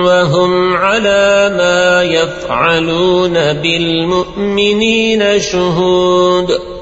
وهم على ما يفعلون بالمؤمنين شهود.